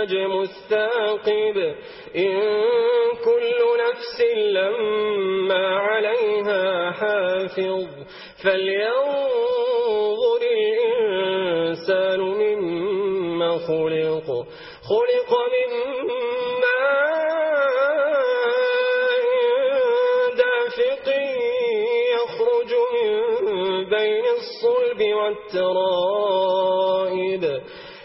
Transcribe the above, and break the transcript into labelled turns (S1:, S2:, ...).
S1: النجم الثاقب. إن كل نفس لما عليها حافظ. فلينظر الإنسان مما خلق. خلق مما دافق يخرج من بين الصلب والترائب.